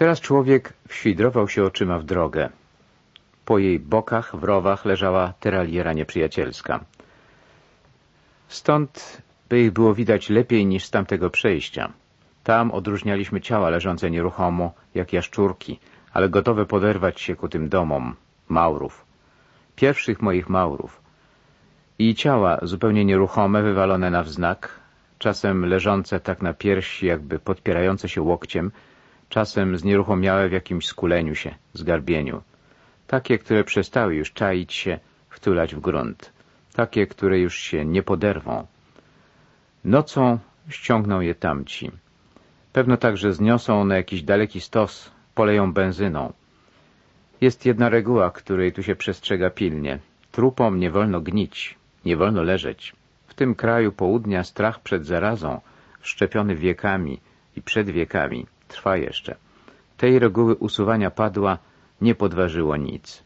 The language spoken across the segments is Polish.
Teraz człowiek wświdrował się oczyma w drogę. Po jej bokach, w rowach, leżała teraliera nieprzyjacielska. Stąd by ich było widać lepiej niż z tamtego przejścia. Tam odróżnialiśmy ciała leżące nieruchomo, jak jaszczurki, ale gotowe poderwać się ku tym domom, maurów. Pierwszych moich maurów. I ciała zupełnie nieruchome, wywalone na wznak, czasem leżące tak na piersi, jakby podpierające się łokciem, czasem znieruchomiałe w jakimś skuleniu się, zgarbieniu. Takie, które przestały już czaić się, wtulać w grunt. Takie, które już się nie poderwą. Nocą ściągną je tamci. Pewno także zniosą na jakiś daleki stos, poleją benzyną. Jest jedna reguła, której tu się przestrzega pilnie. Trupom nie wolno gnić, nie wolno leżeć. W tym kraju południa strach przed zarazą, wszczepiony wiekami i przed wiekami, trwa jeszcze. Tej reguły usuwania padła nie podważyło nic.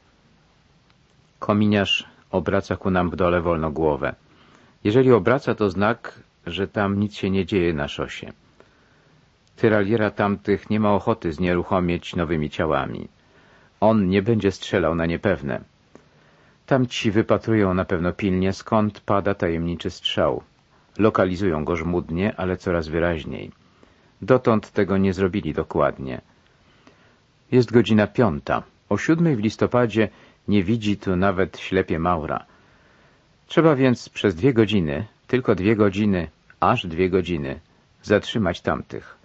Kominiarz obraca ku nam w dole wolno głowę. Jeżeli obraca, to znak, że tam nic się nie dzieje na szosie. Tyraliera tamtych nie ma ochoty znieruchomieć nowymi ciałami. On nie będzie strzelał na niepewne. Tamci wypatrują na pewno pilnie, skąd pada tajemniczy strzał. Lokalizują go żmudnie, ale coraz wyraźniej. Dotąd tego nie zrobili dokładnie. Jest godzina piąta. O siódmej w listopadzie nie widzi tu nawet ślepie Maura. Trzeba więc przez dwie godziny, tylko dwie godziny, aż dwie godziny, zatrzymać tamtych.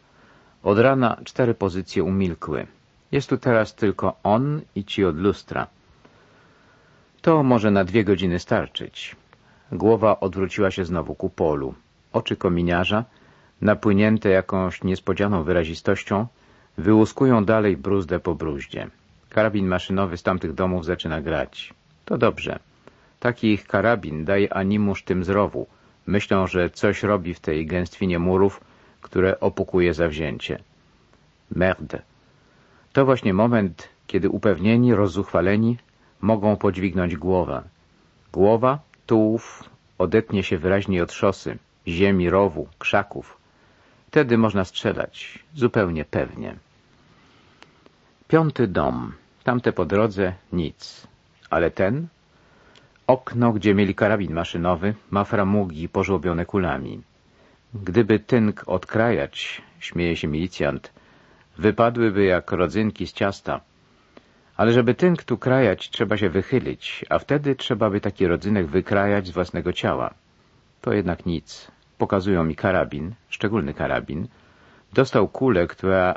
Od rana cztery pozycje umilkły. Jest tu teraz tylko on i ci od lustra. To może na dwie godziny starczyć. Głowa odwróciła się znowu ku polu. Oczy kominiarza, napłynięte jakąś niespodzianą wyrazistością, wyłuskują dalej bruzdę po bruździe. Karabin maszynowy z tamtych domów zaczyna grać. To dobrze. Taki ich karabin daje animusz tym z rowu. Myślą, że coś robi w tej gęstwinie murów, które opukuje zawzięcie. Merde. To właśnie moment, kiedy upewnieni, rozzuchwaleni mogą podźwignąć głowę. Głowa, tułów odetnie się wyraźniej od szosy, ziemi, rowu, krzaków. Wtedy można strzelać, zupełnie pewnie. Piąty dom. Tamte po drodze nic. Ale ten? Okno, gdzie mieli karabin maszynowy, ma framugi pożłobione kulami. Gdyby tynk odkrajać, śmieje się milicjant, wypadłyby jak rodzynki z ciasta. Ale żeby tynk tu krajać, trzeba się wychylić, a wtedy trzeba by taki rodzynek wykrajać z własnego ciała. To jednak nic. Pokazują mi karabin, szczególny karabin. Dostał kulę, która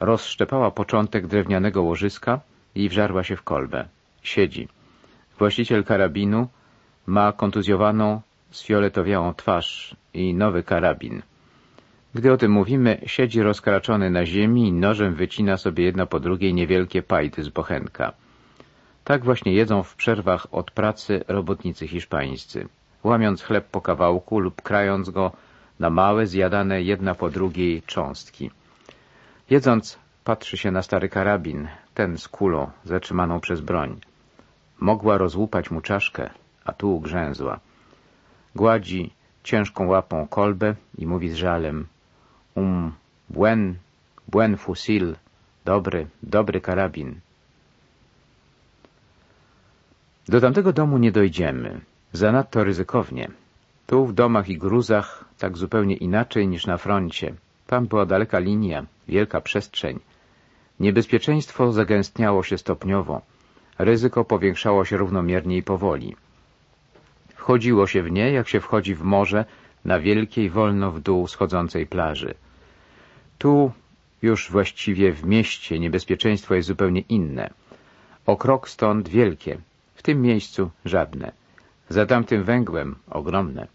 rozszczepała początek drewnianego łożyska i wżarła się w kolbę. Siedzi. Właściciel karabinu ma kontuzjowaną, sfioletowiałą twarz i nowy karabin. Gdy o tym mówimy, siedzi rozkraczony na ziemi i nożem wycina sobie jedna po drugiej niewielkie pajdy z bochenka. Tak właśnie jedzą w przerwach od pracy robotnicy hiszpańscy, łamiąc chleb po kawałku lub krając go na małe, zjadane jedna po drugiej cząstki. Jedząc, patrzy się na stary karabin, ten z kulą, zatrzymaną przez broń. Mogła rozłupać mu czaszkę, a tu grzęzła. Gładzi ciężką łapą kolbę i mówi z żalem Um, buen, buen fusil, dobry, dobry karabin. Do tamtego domu nie dojdziemy. Zanadto ryzykownie. Tu w domach i gruzach tak zupełnie inaczej niż na froncie. Tam była daleka linia, wielka przestrzeń. Niebezpieczeństwo zagęstniało się stopniowo. Ryzyko powiększało się równomiernie i powoli. Wchodziło się w nie, jak się wchodzi w morze na wielkiej, wolno w dół schodzącej plaży. Tu, już właściwie w mieście, niebezpieczeństwo jest zupełnie inne. O krok stąd wielkie, w tym miejscu żadne. Za tamtym węgłem ogromne.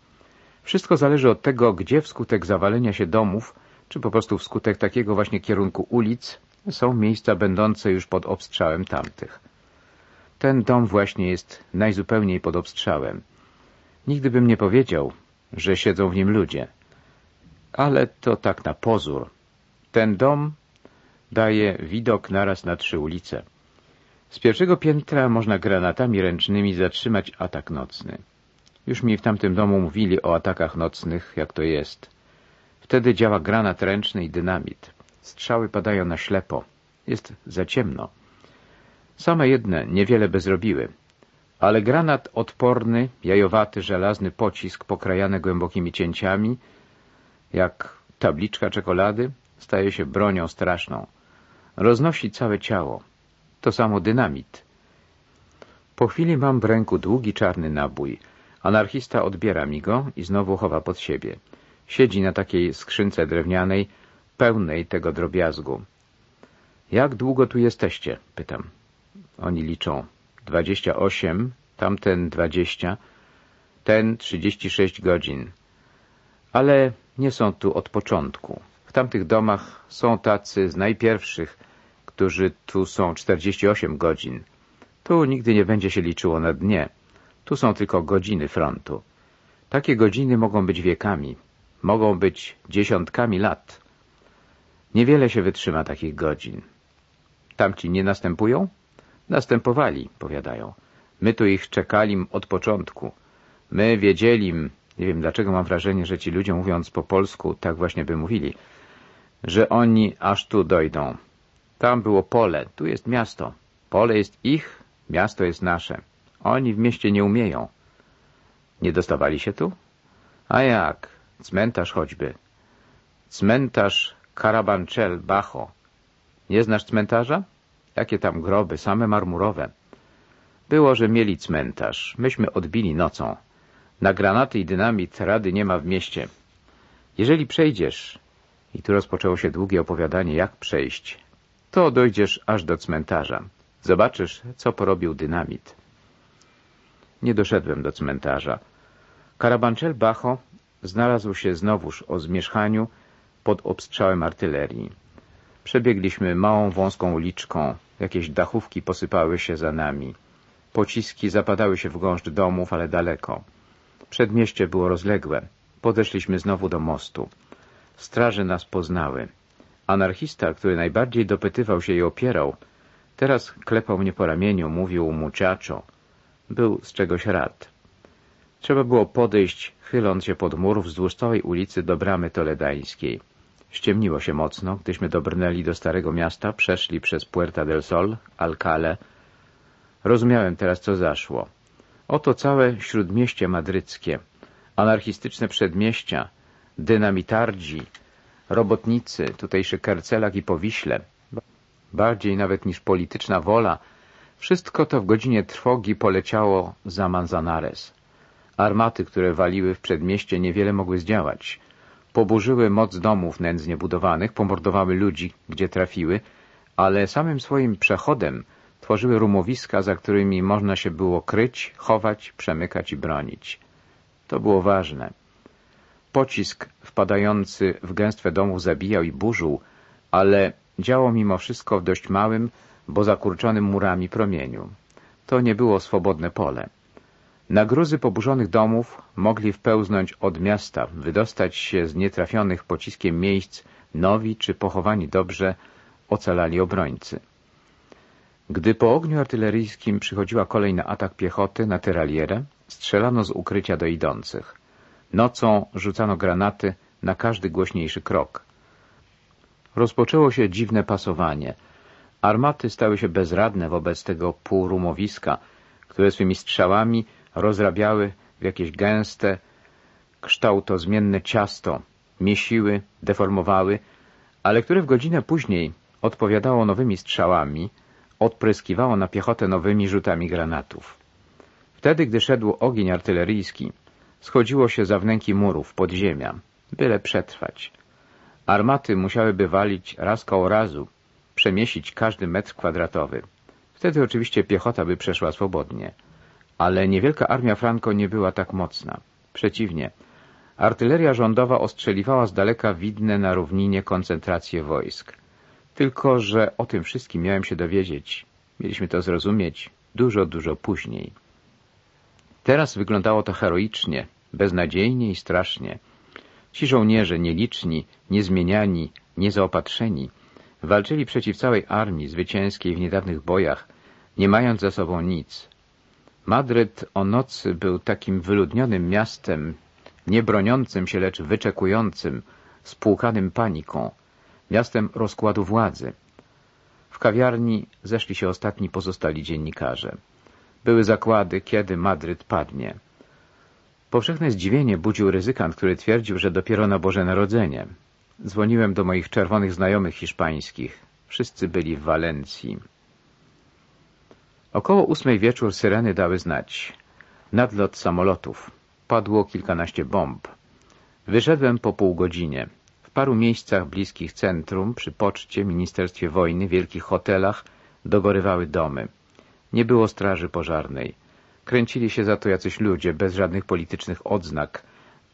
Wszystko zależy od tego, gdzie wskutek zawalenia się domów, czy po prostu wskutek takiego właśnie kierunku ulic, są miejsca będące już pod obstrzałem tamtych. Ten dom właśnie jest najzupełniej pod obstrzałem. Nigdy bym nie powiedział, że siedzą w nim ludzie. Ale to tak na pozór. Ten dom daje widok naraz na trzy ulice. Z pierwszego piętra można granatami ręcznymi zatrzymać atak nocny. Już mi w tamtym domu mówili o atakach nocnych, jak to jest. Wtedy działa granat ręczny i dynamit. Strzały padają na ślepo, Jest za ciemno. Same jedne niewiele by zrobiły, ale granat odporny, jajowaty, żelazny pocisk pokrajany głębokimi cięciami, jak tabliczka czekolady, staje się bronią straszną. Roznosi całe ciało. To samo dynamit. Po chwili mam w ręku długi czarny nabój. Anarchista odbiera mi go i znowu chowa pod siebie. Siedzi na takiej skrzynce drewnianej, pełnej tego drobiazgu. Jak długo tu jesteście? pytam. Oni liczą. Dwadzieścia osiem, tamten dwadzieścia, ten trzydzieści sześć godzin. Ale nie są tu od początku. W tamtych domach są tacy z najpierwszych, którzy tu są czterdzieści osiem godzin. Tu nigdy nie będzie się liczyło na dnie. Tu są tylko godziny frontu. Takie godziny mogą być wiekami, mogą być dziesiątkami lat. Niewiele się wytrzyma takich godzin. Tamci nie następują? Następowali, powiadają. My tu ich czekali od początku. My wiedzieli, nie wiem dlaczego mam wrażenie, że ci ludzie mówiąc po polsku tak właśnie by mówili, że oni aż tu dojdą. Tam było pole, tu jest miasto. Pole jest ich, miasto jest nasze. Oni w mieście nie umieją. Nie dostawali się tu? A jak? Cmentarz choćby. Cmentarz Karabanczel, Bacho. Nie znasz cmentarza? Jakie tam groby, same marmurowe. Było, że mieli cmentarz. Myśmy odbili nocą. Na granaty i dynamit rady nie ma w mieście. Jeżeli przejdziesz, i tu rozpoczęło się długie opowiadanie, jak przejść, to dojdziesz aż do cmentarza. Zobaczysz, co porobił dynamit. Nie doszedłem do cmentarza. Karabanczel Bacho znalazł się znowuż o zmierzchaniu pod obstrzałem artylerii. Przebiegliśmy małą, wąską uliczką. Jakieś dachówki posypały się za nami. Pociski zapadały się w gąszcz domów, ale daleko. Przedmieście było rozległe. Podeszliśmy znowu do mostu. Straże nas poznały. Anarchista, który najbardziej dopytywał się i opierał, teraz klepał mnie po ramieniu, mówił muchacho. Był z czegoś rad. Trzeba było podejść, chyląc się pod mur wzdłuż całej ulicy do bramy toledańskiej. Ściemniło się mocno, gdyśmy dobrnęli do Starego Miasta, przeszli przez Puerta del Sol, Alcale. Rozumiałem teraz, co zaszło. Oto całe śródmieście madryckie, anarchistyczne przedmieścia, dynamitardzi, robotnicy, tutejszy Kercelak i Powiśle, bardziej nawet niż polityczna wola, wszystko to w godzinie trwogi poleciało za Manzanares. Armaty, które waliły w przedmieście, niewiele mogły zdziałać. Poburzyły moc domów nędznie budowanych, pomordowały ludzi, gdzie trafiły, ale samym swoim przechodem tworzyły rumowiska, za którymi można się było kryć, chować, przemykać i bronić. To było ważne. Pocisk wpadający w gęstwę domów zabijał i burzył, ale działo mimo wszystko w dość małym, bo zakurczonym murami promieniu. To nie było swobodne pole. Na gruzy poburzonych domów mogli wpełznąć od miasta, wydostać się z nietrafionych pociskiem miejsc nowi czy pochowani dobrze ocalali obrońcy. Gdy po ogniu artyleryjskim przychodziła kolej na atak piechoty na tyralierę, strzelano z ukrycia do idących. Nocą rzucano granaty na każdy głośniejszy krok. Rozpoczęło się dziwne pasowanie. Armaty stały się bezradne wobec tego półrumowiska, które swymi strzałami rozrabiały w jakieś gęste, kształtozmienne ciasto, miesiły, deformowały, ale które w godzinę później odpowiadało nowymi strzałami, odpryskiwało na piechotę nowymi rzutami granatów. Wtedy, gdy szedł ogień artyleryjski, schodziło się za wnęki murów, podziemia, byle przetrwać. Armaty musiałyby walić raz koło razu, przemiesić każdy metr kwadratowy. Wtedy oczywiście piechota by przeszła swobodnie. Ale niewielka armia Franco nie była tak mocna. Przeciwnie, artyleria rządowa ostrzeliwała z daleka widne na równinie koncentracje wojsk. Tylko, że o tym wszystkim miałem się dowiedzieć. Mieliśmy to zrozumieć dużo, dużo później. Teraz wyglądało to heroicznie, beznadziejnie i strasznie. Ci żołnierze, nieliczni, niezmieniani, niezaopatrzeni, walczyli przeciw całej armii zwycięskiej w niedawnych bojach, nie mając za sobą nic. Madryt o nocy był takim wyludnionym miastem, nie broniącym się, lecz wyczekującym, spłukanym paniką, miastem rozkładu władzy. W kawiarni zeszli się ostatni pozostali dziennikarze. Były zakłady, kiedy Madryt padnie. Powszechne zdziwienie budził ryzykant, który twierdził, że dopiero na Boże Narodzenie. Dzwoniłem do moich czerwonych znajomych hiszpańskich. Wszyscy byli w Walencji. Około ósmej wieczór syreny dały znać. Nadlot samolotów. Padło kilkanaście bomb. Wyszedłem po pół godzinie. W paru miejscach bliskich centrum, przy poczcie, Ministerstwie Wojny, wielkich hotelach dogorywały domy. Nie było straży pożarnej. Kręcili się za to jacyś ludzie, bez żadnych politycznych odznak,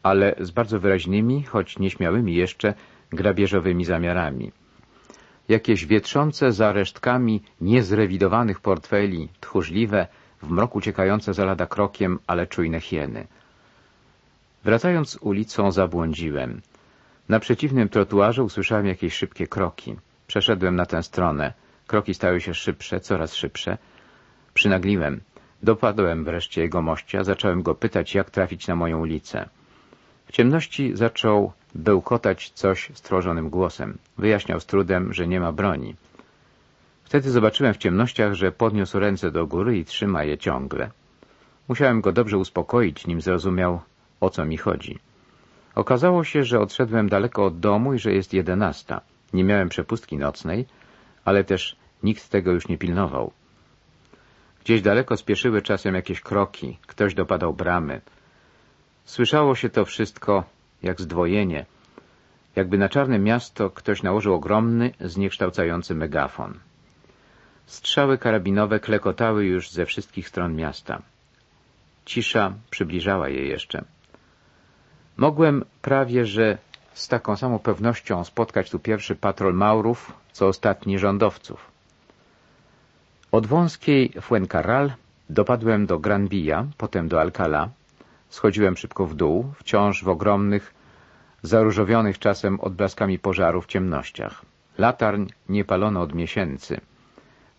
ale z bardzo wyraźnymi, choć nieśmiałymi jeszcze, grabieżowymi zamiarami. Jakieś wietrzące za resztkami niezrewidowanych portfeli, tchórzliwe, w mroku ciekające za lada krokiem, ale czujne hieny. Wracając ulicą zabłądziłem. Na przeciwnym trotuarze usłyszałem jakieś szybkie kroki. Przeszedłem na tę stronę. Kroki stały się szybsze, coraz szybsze. Przynagliłem. Dopadłem wreszcie jego mościa, zacząłem go pytać, jak trafić na moją ulicę. W ciemności zaczął bełkotać coś stworzonym głosem. Wyjaśniał z trudem, że nie ma broni. Wtedy zobaczyłem w ciemnościach, że podniósł ręce do góry i trzyma je ciągle. Musiałem go dobrze uspokoić, nim zrozumiał, o co mi chodzi. Okazało się, że odszedłem daleko od domu i że jest jedenasta. Nie miałem przepustki nocnej, ale też nikt tego już nie pilnował. Gdzieś daleko spieszyły czasem jakieś kroki, ktoś dopadał bramy. Słyszało się to wszystko jak zdwojenie, jakby na czarne miasto ktoś nałożył ogromny, zniekształcający megafon. Strzały karabinowe klekotały już ze wszystkich stron miasta. Cisza przybliżała je jeszcze. Mogłem prawie, że z taką samą pewnością spotkać tu pierwszy patrol Maurów, co ostatni rządowców. Od wąskiej Fuencarral dopadłem do Gran Villa, potem do Alcalá. Schodziłem szybko w dół, wciąż w ogromnych, zaróżowionych czasem odblaskami pożarów ciemnościach. Latarń nie palono od miesięcy.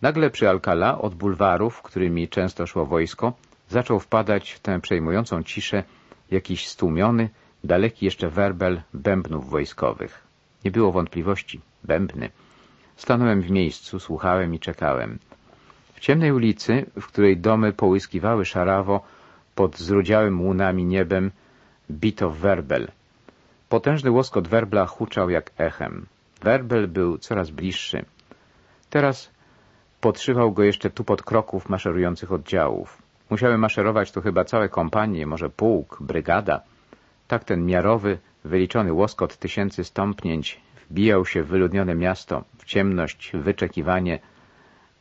Nagle przy Alcalá, od bulwarów, którymi często szło wojsko, zaczął wpadać w tę przejmującą ciszę jakiś stłumiony, daleki jeszcze werbel bębnów wojskowych. Nie było wątpliwości. Bębny. Stanąłem w miejscu, słuchałem i czekałem. W ciemnej ulicy, w której domy połyskiwały szarawo pod zrudziałym łunami niebem, bito werbel. Potężny łoskot werbla huczał jak echem. Werbel był coraz bliższy. Teraz podszywał go jeszcze tupot kroków maszerujących oddziałów. Musiały maszerować tu chyba całe kompanie, może pułk, brygada. Tak ten miarowy, wyliczony łoskot tysięcy stąpnięć wbijał się w wyludnione miasto, w ciemność, wyczekiwanie,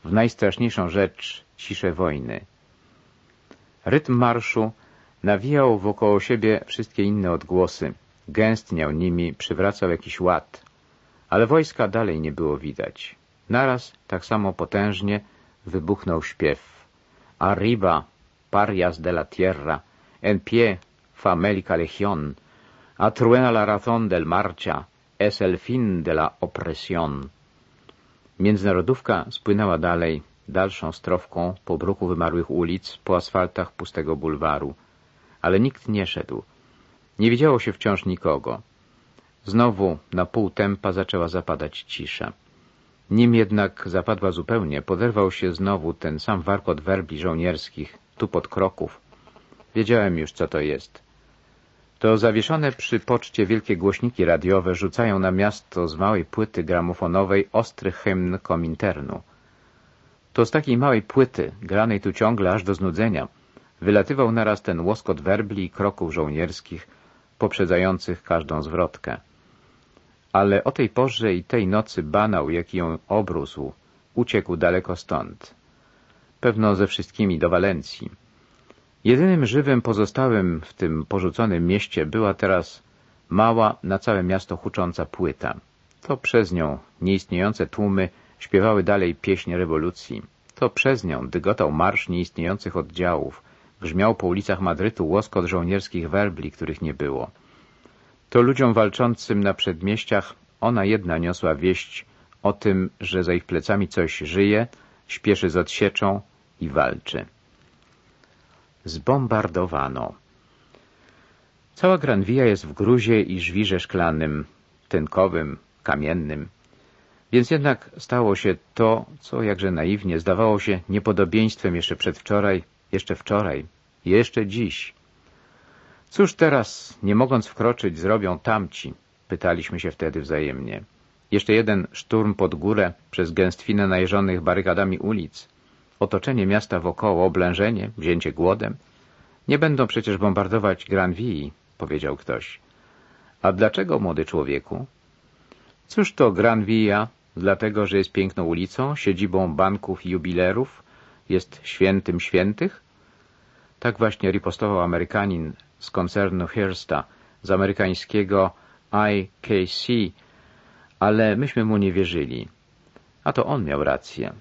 w najstraszniejszą rzecz ciszę wojny. Rytm marszu nawijał wokoło siebie wszystkie inne odgłosy, gęstniał nimi, przywracał jakiś ład, ale wojska dalej nie było widać. Naraz, tak samo potężnie, wybuchnął śpiew. Arriba, parias de la tierra, en pie, famelica legión, atruena la razón del marcha, es el fin de la opresión. Międzynarodówka spłynęła dalej, dalszą strofką, po bruku wymarłych ulic, po asfaltach pustego bulwaru. Ale nikt nie szedł. Nie widziało się wciąż nikogo. Znowu na pół tempa zaczęła zapadać cisza. Nim jednak zapadła zupełnie, poderwał się znowu ten sam warkot werbli żołnierskich, tu pod kroków. Wiedziałem już, co to jest. To zawieszone przy poczcie wielkie głośniki radiowe rzucają na miasto z małej płyty gramofonowej ostry hymn Kominternu. To z takiej małej płyty, granej tu ciągle aż do znudzenia, wylatywał naraz ten łoskot werbli i kroków żołnierskich, poprzedzających każdą zwrotkę. Ale o tej porze i tej nocy banał, jaki ją obrósł, uciekł daleko stąd. Pewno ze wszystkimi do Walencji. Jedynym żywym pozostałym w tym porzuconym mieście była teraz mała, na całe miasto hucząca płyta. To przez nią nieistniejące tłumy śpiewały dalej pieśń rewolucji. To przez nią dygotał marsz nieistniejących oddziałów. Grzmiał po ulicach Madrytu łoskot żołnierskich werbli, których nie było. To ludziom walczącym na przedmieściach ona jedna niosła wieść o tym, że za ich plecami coś żyje, śpieszy z odsieczą i walczy zbombardowano. Cała Granvilla jest w gruzie i żwirze szklanym, tynkowym, kamiennym. Więc jednak stało się to, co jakże naiwnie zdawało się niepodobieństwem jeszcze przedwczoraj, jeszcze wczoraj, jeszcze dziś. Cóż teraz, nie mogąc wkroczyć, zrobią tamci? Pytaliśmy się wtedy wzajemnie. Jeszcze jeden szturm pod górę przez gęstwinę najeżonych barykadami ulic. Otoczenie miasta wokoło, oblężenie, wzięcie głodem. Nie będą przecież bombardować Granville, powiedział ktoś. A dlaczego, młody człowieku? Cóż to Granvilla? Dlatego, że jest piękną ulicą, siedzibą banków i jubilerów, jest świętym świętych? Tak właśnie ripostował Amerykanin z koncernu Hearsta, z amerykańskiego IKC, ale myśmy mu nie wierzyli. A to on miał rację.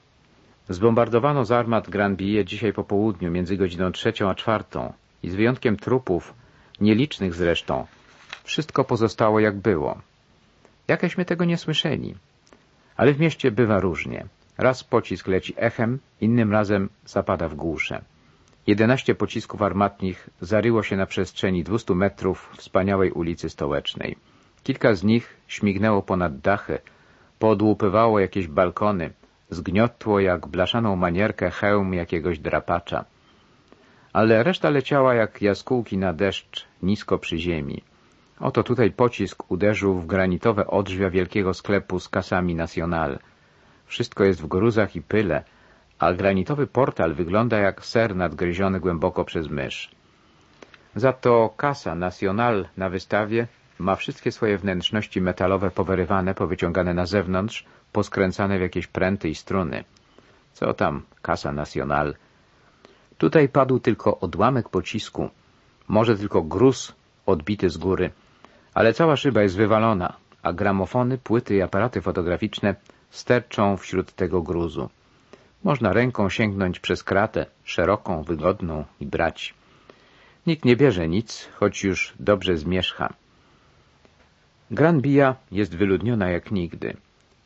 Zbombardowano z armat Granbije dzisiaj po południu, między godziną trzecią a czwartą i z wyjątkiem trupów, nielicznych zresztą, wszystko pozostało jak było. Jakeśmy tego nie słyszeli. Ale w mieście bywa różnie. Raz pocisk leci echem, innym razem zapada w głusze. Jedenaście pocisków armatnich zaryło się na przestrzeni 200 metrów wspaniałej ulicy Stołecznej. Kilka z nich śmignęło ponad dachy, podłupywało jakieś balkony, zgniotło jak blaszaną manierkę hełm jakiegoś drapacza. Ale reszta leciała jak jaskółki na deszcz nisko przy ziemi. Oto tutaj pocisk uderzył w granitowe odrzwia wielkiego sklepu z kasami Nacional. Wszystko jest w gruzach i pyle, a granitowy portal wygląda jak ser nadgryziony głęboko przez mysz. Za to kasa Nacional na wystawie ma wszystkie swoje wnętrzności metalowe powyrywane, powyciągane na zewnątrz, poskręcane w jakieś pręty i struny. Co tam, kasa Nacional? Tutaj padł tylko odłamek pocisku, może tylko gruz odbity z góry, ale cała szyba jest wywalona, a gramofony, płyty i aparaty fotograficzne sterczą wśród tego gruzu. Można ręką sięgnąć przez kratę, szeroką, wygodną i brać. Nikt nie bierze nic, choć już dobrze zmierzcha. Granbija jest wyludniona jak nigdy.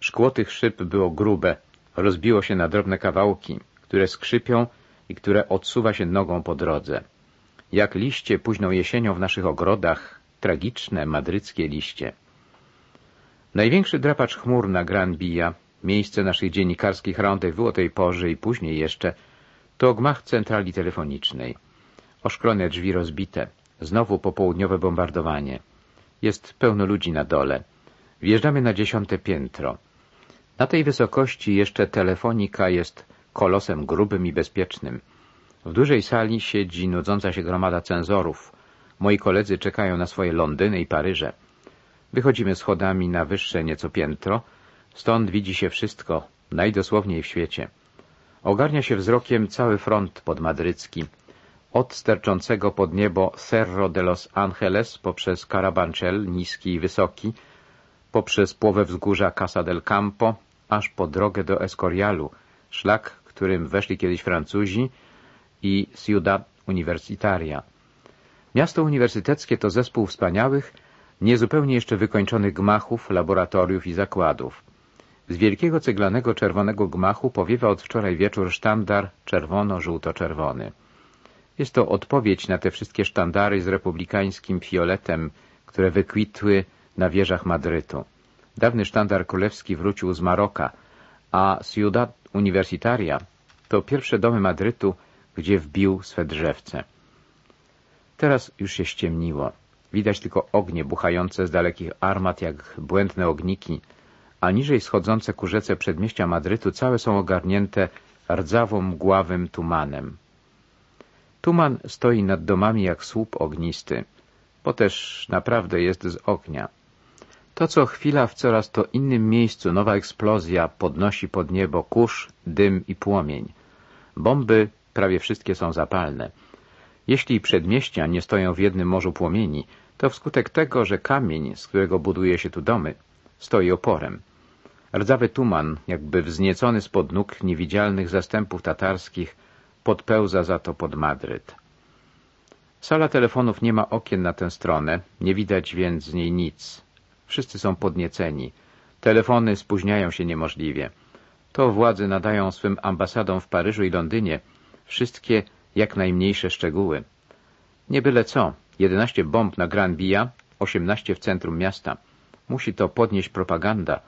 Szkło tych szyb było grube, rozbiło się na drobne kawałki, które skrzypią i które odsuwa się nogą po drodze. Jak liście późną jesienią w naszych ogrodach, tragiczne madryckie liście. Największy drapacz chmur na Granbija, miejsce naszych dziennikarskich rendezvous o tej porze i później jeszcze, to gmach centrali telefonicznej. Oszklone drzwi rozbite, znowu popołudniowe bombardowanie. Jest pełno ludzi na dole. Wjeżdżamy na dziesiąte piętro. Na tej wysokości jeszcze telefonika jest kolosem grubym i bezpiecznym. W dużej sali siedzi nudząca się gromada cenzorów. Moi koledzy czekają na swoje Londyny i Paryże. Wychodzimy schodami na wyższe nieco piętro. Stąd widzi się wszystko, najdosłowniej w świecie. Ogarnia się wzrokiem cały front podmadrycki, od sterczącego pod niebo Cerro de los Angeles poprzez Carabanchel, niski i wysoki, poprzez połowę wzgórza Casa del Campo, aż po drogę do Escorialu, szlak, którym weszli kiedyś Francuzi i Ciudad Universitaria. Miasto uniwersyteckie to zespół wspaniałych, niezupełnie jeszcze wykończonych gmachów, laboratoriów i zakładów. Z wielkiego ceglanego czerwonego gmachu powiewa od wczoraj wieczór sztandar czerwono-żółto-czerwony. Jest to odpowiedź na te wszystkie sztandary z republikańskim fioletem, które wykwitły na wieżach Madrytu. Dawny sztandar królewski wrócił z Maroka, a Ciudad Universitaria to pierwsze domy Madrytu, gdzie wbił swe drzewce. Teraz już się ściemniło. Widać tylko ognie buchające z dalekich armat jak błędne ogniki, a niżej schodzące ku rzece przedmieścia Madrytu całe są ogarnięte rdzawo-mgławym tumanem. Tuman stoi nad domami jak słup ognisty, bo też naprawdę jest z ognia. To co chwila w coraz to innym miejscu nowa eksplozja podnosi pod niebo kurz, dym i płomień. Bomby prawie wszystkie są zapalne. Jeśli przedmieścia nie stoją w jednym morzu płomieni, to wskutek tego, że kamień, z którego buduje się tu domy, stoi oporem. Rdzawy tuman, jakby wzniecony spod nóg niewidzialnych zastępów tatarskich, podpełza za to pod Madryt. Sala telefonów nie ma okien na tę stronę, nie widać więc z niej nic. Wszyscy są podnieceni. Telefony spóźniają się niemożliwie. To władze nadają swym ambasadom w Paryżu i Londynie wszystkie jak najmniejsze szczegóły. Nie byle co, 11 bomb na Gran Via, 18 w centrum miasta. Musi to podnieść propaganda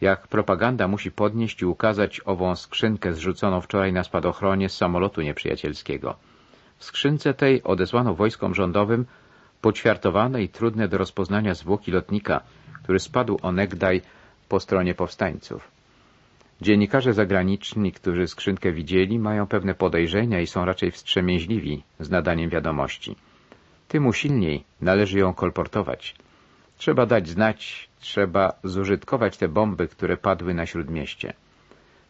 jak propaganda musi podnieść i ukazać ową skrzynkę zrzuconą wczoraj na spadochronie z samolotu nieprzyjacielskiego. W skrzynce tej odesłano wojskom rządowym poćwiartowane i trudne do rozpoznania zwłoki lotnika, który spadł onegdaj po stronie powstańców. Dziennikarze zagraniczni, którzy skrzynkę widzieli, mają pewne podejrzenia i są raczej wstrzemięźliwi z nadaniem wiadomości. Tym usilniej należy ją kolportować. Trzeba dać znać, trzeba zużytkować te bomby, które padły na śródmieście.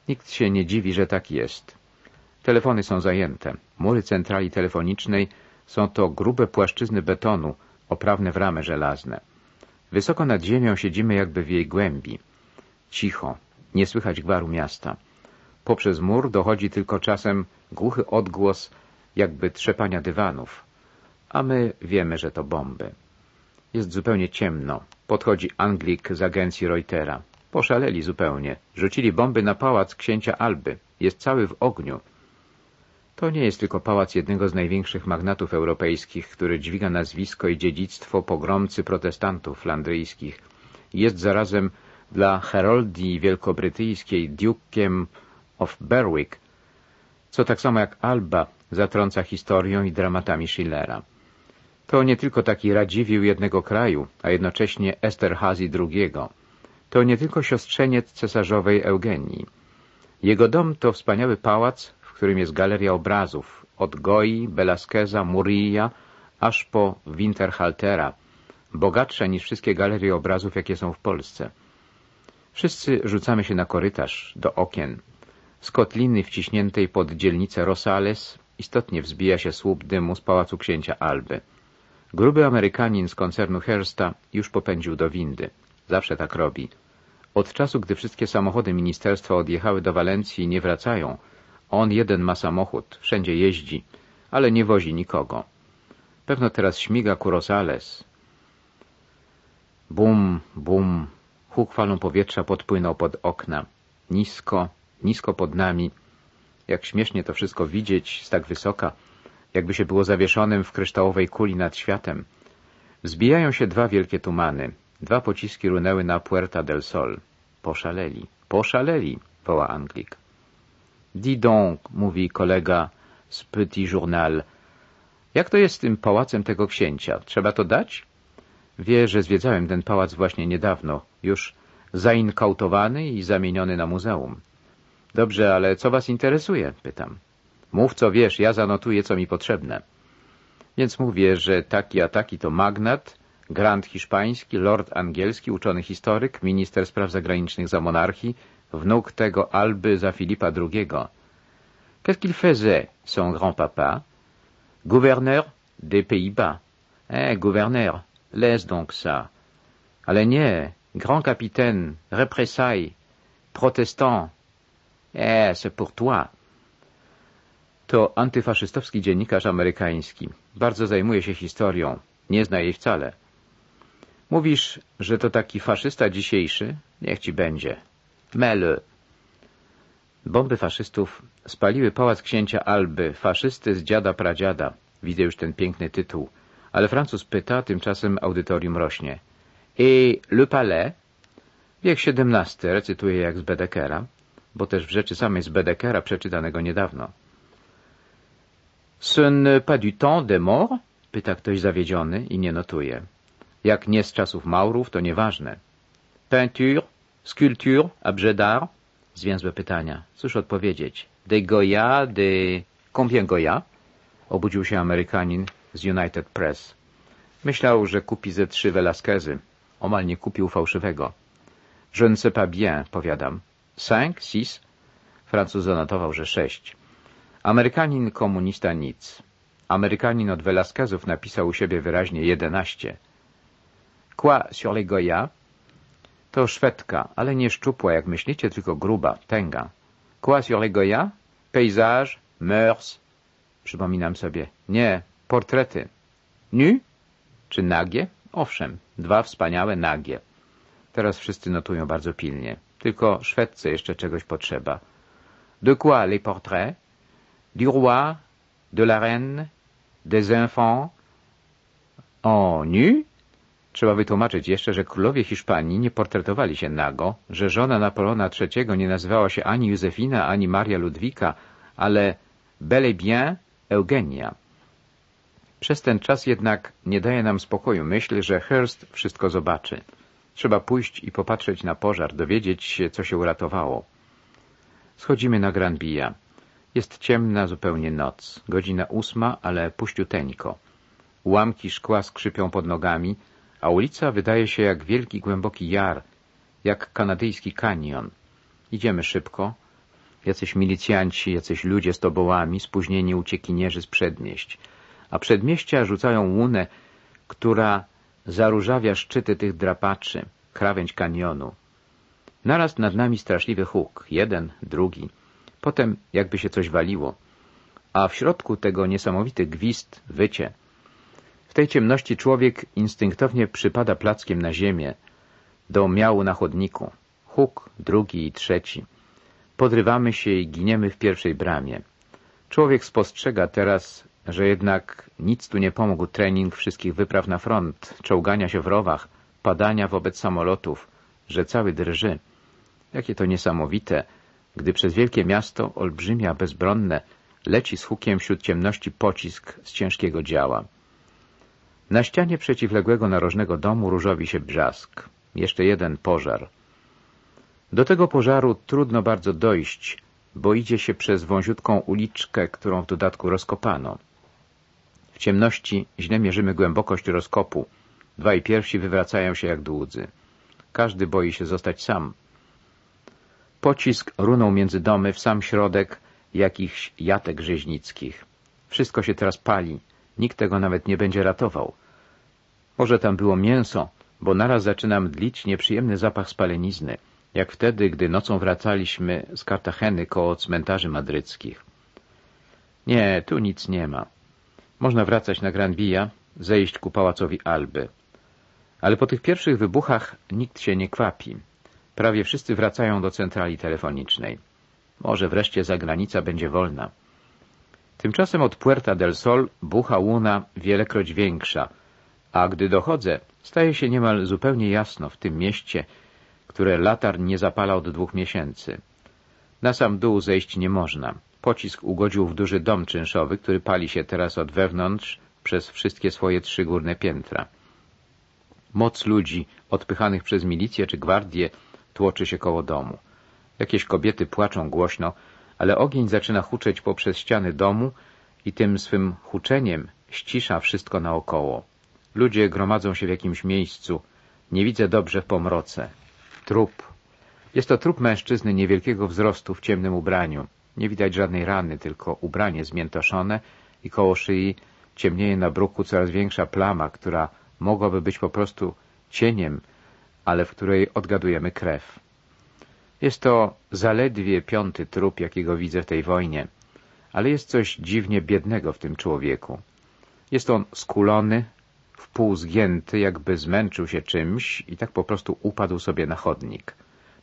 Nikt się nie dziwi, że tak jest. Telefony są zajęte. Mury centrali telefonicznej są to grube płaszczyzny betonu, oprawne w ramy żelazne. Wysoko nad ziemią siedzimy jakby w jej głębi. Cicho, nie słychać gwaru miasta. Poprzez mur dochodzi tylko czasem głuchy odgłos jakby trzepania dywanów. A my wiemy, że to bomby. Jest zupełnie ciemno. Podchodzi Anglik z agencji Reutera. Poszaleli zupełnie. Rzucili bomby na pałac księcia Alby. Jest cały w ogniu. To nie jest tylko pałac jednego z największych magnatów europejskich, który dźwiga nazwisko i dziedzictwo pogromcy protestantów flandryjskich. Jest zarazem dla heroldii wielkobrytyjskiej Duke'iem of Berwick, co tak samo jak Alba zatrąca historią i dramatami Schillera. To nie tylko taki Radziwił jednego kraju, a jednocześnie Esterhazy II. To nie tylko siostrzeniec cesarzowej Eugenii. Jego dom to wspaniały pałac, w którym jest galeria obrazów, od Goi, Belasqueza, Murillo, aż po Winterhaltera, bogatsza niż wszystkie galerie obrazów, jakie są w Polsce. Wszyscy rzucamy się na korytarz, do okien. Z kotliny wciśniętej pod dzielnicę Rosales istotnie wzbija się słup dymu z pałacu księcia Alby. Gruby Amerykanin z koncernu Hearsta już popędził do windy. Zawsze tak robi. Od czasu, gdy wszystkie samochody ministerstwa odjechały do Walencji i nie wracają, on jeden ma samochód, wszędzie jeździ, ale nie wozi nikogo. Pewno teraz śmiga ku Rosales. Bum, bum, huk falą powietrza podpłynął pod okna. Nisko, nisko pod nami. Jak śmiesznie to wszystko widzieć z tak wysoka jakby się było zawieszonym w kryształowej kuli nad światem. Zbijają się dwa wielkie tumany. Dwa pociski runęły na Puerta del Sol. Poszaleli, poszaleli, woła Anglik. Dis donc, mówi kolega z Petit Journal. Jak to jest z tym pałacem tego księcia? Trzeba to dać? Wie, że zwiedzałem ten pałac właśnie niedawno, już zainkautowany i zamieniony na muzeum. Dobrze, ale co was interesuje? pytam. Mów co wiesz, ja zanotuję co mi potrzebne. Więc mówię, że taki a taki to magnat, grand hiszpański, lord angielski, uczony historyk, minister spraw zagranicznych za monarchii, wnuk tego Alby za Filipa II. Qu'est-ce qu'il faisait, son grand-papa? Gouverneur des Pays-Bas. Eh, gouverneur, laisse donc ça. Ale nie, grand capitaine, représailles, protestant. Eh, c'est pour toi. To antyfaszystowski dziennikarz amerykański. Bardzo zajmuje się historią. Nie zna jej wcale. Mówisz, że to taki faszysta dzisiejszy? Niech ci będzie. Mele. Bomby faszystów spaliły pałac księcia Alby, faszysty z dziada pradziada. Widzę już ten piękny tytuł. Ale Francuz pyta, tymczasem audytorium rośnie. I Le Palais? Wiek XVII, recytuję jak z Bedekera, bo też w rzeczy samej z Bedekera przeczytanego niedawno. Ce n'est pas du temps des morts? Pyta ktoś zawiedziony i nie notuje. Jak nie z czasów Maurów, to nieważne. Peinture, sculpture, objet d'art? Zwięzłe pytania. Cóż odpowiedzieć? De Goya, de... Combien Goya? Obudził się Amerykanin z United Press. Myślał, że kupi ze trzy Velasquezy. Omal nie kupił fałszywego. Je ne sais pas bien, powiadam. Cinq, six? Francuz zanotował, że sześć. Amerykanin komunista nic. Amerykanin od Velasquezów napisał u siebie wyraźnie jedenaście. Quoi sur les Goya? To Szwedka, ale nie szczupła, jak myślicie, tylko gruba, tęga. Quoi sur les Goya? Paysage, mœurs. Przypominam sobie. Nie, portrety. Nu? Czy nagie? Owszem, dwa wspaniałe nagie. Teraz wszyscy notują bardzo pilnie. Tylko Szwedce jeszcze czegoś potrzeba. De quoi les portraits? Du roi, de la reine, des enfants en nu, Trzeba wytłumaczyć jeszcze, że królowie Hiszpanii nie portretowali się nago, że żona Napoleona III nie nazywała się ani Józefina, ani Maria Ludwika, ale bel et bien Eugenia. Przez ten czas jednak nie daje nam spokoju myśl, że Hearst wszystko zobaczy. Trzeba pójść i popatrzeć na pożar, dowiedzieć się, co się uratowało. Schodzimy na Granbija. Jest ciemna zupełnie noc. Godzina ósma, ale puściuteńko. Ułamki szkła skrzypią pod nogami, a ulica wydaje się jak wielki, głęboki jar, jak kanadyjski kanion. Idziemy szybko. Jacyś milicjanci, jacyś ludzie z tobołami, spóźnieni uciekinierzy z przedmieść. A przedmieścia rzucają łunę, która zaróżawia szczyty tych drapaczy, krawędź kanionu. Naraz nad nami straszliwy huk, jeden, drugi. Potem jakby się coś waliło. A w środku tego niesamowity gwizd, wycie. W tej ciemności człowiek instynktownie przypada plackiem na ziemię, do miału na chodniku. Huk, drugi i trzeci. Podrywamy się i giniemy w pierwszej bramie. Człowiek spostrzega teraz, że jednak nic tu nie pomógł trening wszystkich wypraw na front, czołgania się w rowach, padania wobec samolotów, że cały drży. Jakie to niesamowite, gdy przez wielkie miasto, olbrzymia, bezbronne, leci z hukiem wśród ciemności pocisk z ciężkiego działa. Na ścianie przeciwległego narożnego domu różowi się brzask. Jeszcze jeden pożar. Do tego pożaru trudno bardzo dojść, bo idzie się przez wąziutką uliczkę, którą w dodatku rozkopano. W ciemności źle mierzymy głębokość rozkopu. Dwaj pierwsi wywracają się jak dłudzy. Każdy boi się zostać sam. Pocisk runął między domy w sam środek jakichś jatek rzeźnickich. Wszystko się teraz pali. Nikt tego nawet nie będzie ratował. Może tam było mięso, bo naraz zaczyna mdlić nieprzyjemny zapach spalenizny, jak wtedy, gdy nocą wracaliśmy z Kartacheny koło cmentarzy madryckich. Nie, tu nic nie ma. Można wracać na Gran Via, zejść ku pałacowi Alby. Ale po tych pierwszych wybuchach nikt się nie kwapi. Prawie wszyscy wracają do centrali telefonicznej. Może wreszcie zagranica będzie wolna. Tymczasem od Puerta del Sol bucha łuna wielekroć większa, a gdy dochodzę, staje się niemal zupełnie jasno w tym mieście, które latarń nie zapala od dwóch miesięcy. Na sam dół zejść nie można. Pocisk ugodził w duży dom czynszowy, który pali się teraz od wewnątrz przez wszystkie swoje trzy górne piętra. Moc ludzi, odpychanych przez milicję czy gwardię, tłoczy się koło domu. Jakieś kobiety płaczą głośno, ale ogień zaczyna huczeć poprzez ściany domu i tym swym huczeniem ścisza wszystko naokoło. Ludzie gromadzą się w jakimś miejscu. Nie widzę dobrze w pomroce. Trup. Jest to trup mężczyzny niewielkiego wzrostu w ciemnym ubraniu. Nie widać żadnej rany, tylko ubranie zmiętoszone i koło szyi ciemnieje na bruku coraz większa plama, która mogłaby być po prostu cieniem, ale w której odgadujemy krew. Jest to zaledwie piąty trup, jakiego widzę w tej wojnie, ale jest coś dziwnie biednego w tym człowieku. Jest on skulony, wpół zgięty, jakby zmęczył się czymś i tak po prostu upadł sobie na chodnik.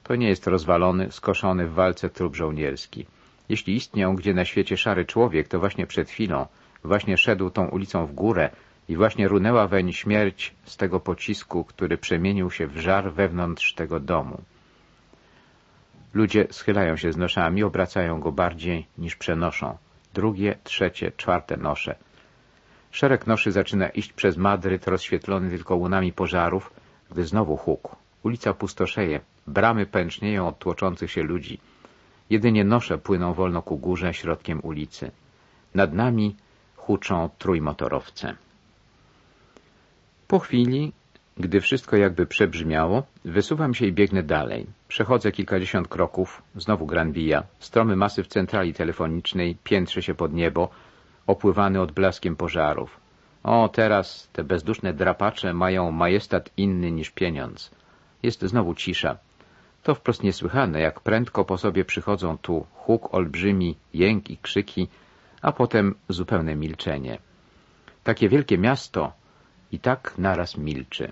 To nie jest rozwalony, skoszony w walce trup żołnierski. Jeśli istniał gdzie na świecie szary człowiek, to właśnie przed chwilą, właśnie szedł tą ulicą w górę i właśnie runęła weń śmierć z tego pocisku, który przemienił się w żar wewnątrz tego domu. Ludzie schylają się z noszami, obracają go bardziej niż przenoszą. Drugie, trzecie, czwarte nosze. Szereg noszy zaczyna iść przez Madryt, rozświetlony tylko łunami pożarów, gdy znowu huk. Ulica pustoszeje, bramy pęcznieją od tłoczących się ludzi. Jedynie nosze płyną wolno ku górze, środkiem ulicy. Nad nami huczą trójmotorowce. Po chwili, gdy wszystko jakby przebrzmiało, wysuwam się i biegnę dalej. Przechodzę kilkadziesiąt kroków, znowu Granvilla. Stromy masyw centrali telefonicznej piętrzy się pod niebo, opływany odblaskiem pożarów. O, teraz te bezduszne drapacze mają majestat inny niż pieniądz. Jest znowu cisza. To wprost niesłychane, jak prędko po sobie przychodzą tu huk olbrzymi, jęk i krzyki, a potem zupełne milczenie. Takie wielkie miasto i tak naraz milczy.